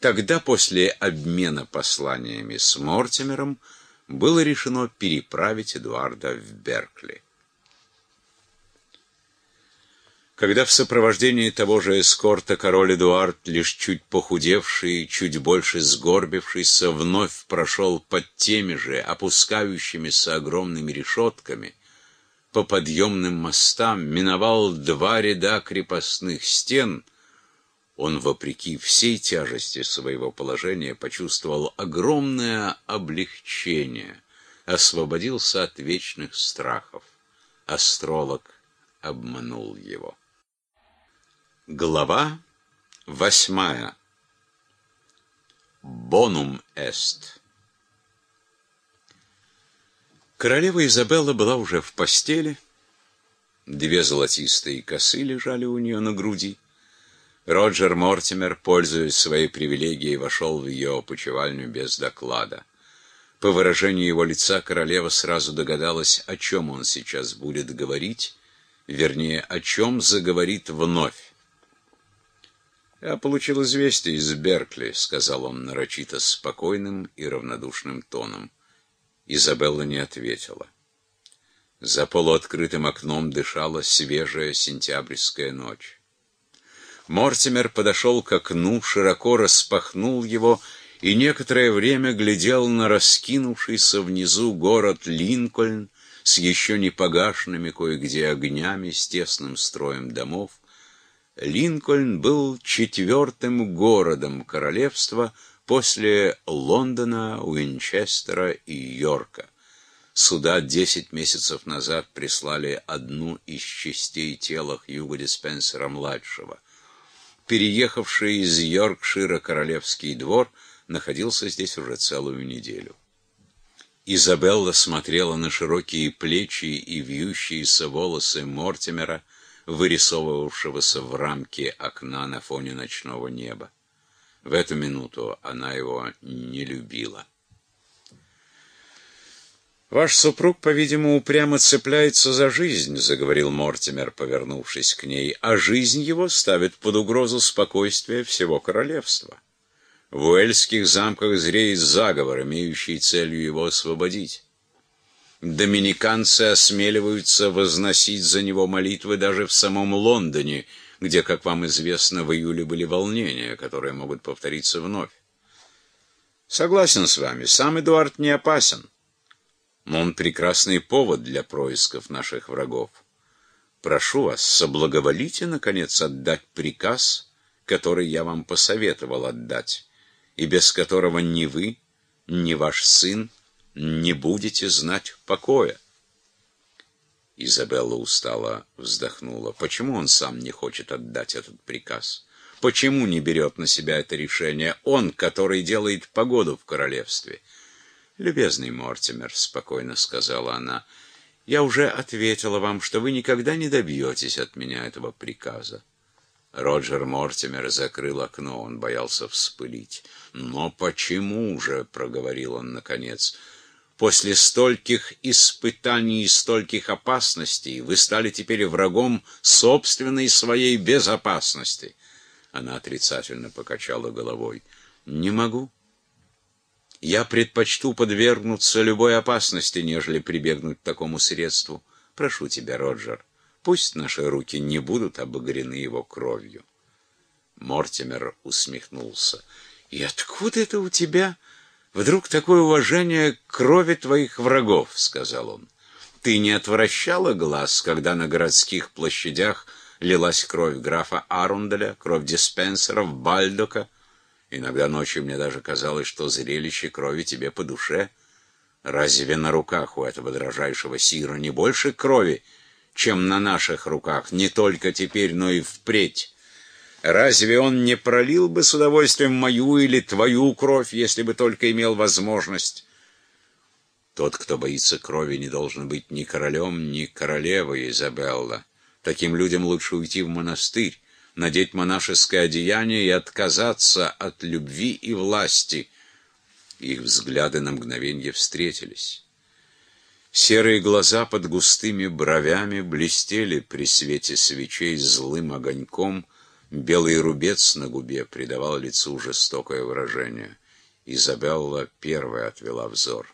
Тогда, после обмена посланиями с Мортимером, было решено переправить Эдуарда в Беркли. Когда в сопровождении того же эскорта король Эдуард, лишь чуть похудевший, чуть больше сгорбившийся, вновь прошел под теми же опускающимися огромными решетками, по подъемным мостам, миновал два ряда крепостных стен, он, вопреки всей тяжести своего положения, почувствовал огромное облегчение, освободился от вечных страхов. Астролог обманул его. Глава восьмая. Бонум эст. Королева Изабелла была уже в постели. Две золотистые косы лежали у нее на груди. Роджер Мортимер, пользуясь своей привилегией, вошел в ее опочивальню без доклада. По выражению его лица королева сразу догадалась, о чем он сейчас будет говорить, вернее, о чем заговорит вновь. «Я получил известие из Беркли», — сказал он нарочито спокойным и равнодушным тоном. Изабелла не ответила. За полуоткрытым окном дышала свежая сентябрьская ночь. Мортимер подошел к окну, широко распахнул его и некоторое время глядел на раскинувшийся внизу город Линкольн с еще не погашенными кое-где огнями, с тесным строем домов, Линкольн был четвертым городом королевства после Лондона, Уинчестера и Йорка. Сюда десять месяцев назад прислали одну из частей тела Хьюго Диспенсера-младшего. Переехавший из Йоркшира королевский двор находился здесь уже целую неделю. Изабелла смотрела на широкие плечи и вьющиеся волосы Мортимера, вырисовывавшегося в рамке окна на фоне ночного неба. В эту минуту она его не любила. «Ваш супруг, по-видимому, упрямо цепляется за жизнь», — заговорил Мортимер, повернувшись к ней, «а жизнь его ставит под угрозу спокойствие всего королевства. В уэльских замках зреет заговор, имеющий целью его освободить. Доминиканцы осмеливаются возносить за него молитвы даже в самом Лондоне, где, как вам известно, в июле были волнения, которые могут повториться вновь. Согласен с вами, сам Эдуард не опасен. Он прекрасный повод для происков наших врагов. Прошу вас, соблаговолите, наконец, отдать приказ, который я вам посоветовал отдать, и без которого ни вы, ни ваш сын не будете знать покоя. Изабелла устало вздохнула. Почему он сам не хочет отдать этот приказ? Почему не берет на себя это решение? Он, который делает погоду в королевстве. «Любезный Мортимер», — спокойно сказала она, — «я уже ответила вам, что вы никогда не добьетесь от меня этого приказа». Роджер Мортимер закрыл окно, он боялся вспылить. «Но почему же?» — проговорил он наконец. После стольких испытаний и стольких опасностей вы стали теперь врагом собственной своей безопасности. Она отрицательно покачала головой. Не могу. Я предпочту подвергнуться любой опасности, нежели прибегнуть к такому средству. Прошу тебя, Роджер, пусть наши руки не будут обогрены его кровью. Мортимер усмехнулся. И откуда это у тебя Вдруг такое уважение к крови твоих врагов, — сказал он. Ты не отвращала глаз, когда на городских площадях лилась кровь графа Арунделя, кровь диспенсеров, Бальдока? Иногда ночью мне даже казалось, что зрелище крови тебе по душе. Разве на руках у этого дрожайшего сира не больше крови, чем на наших руках, не только теперь, но и впредь? Разве он не пролил бы с удовольствием мою или твою кровь, если бы только имел возможность? Тот, кто боится крови, не должен быть ни королем, ни королевой, Изабелла. Таким людям лучше уйти в монастырь, надеть монашеское одеяние и отказаться от любви и власти. Их взгляды на мгновенье встретились. Серые глаза под густыми бровями блестели при свете свечей злым огоньком — Белый рубец на губе придавал лицу жестокое выражение. Изабелла первая отвела взор.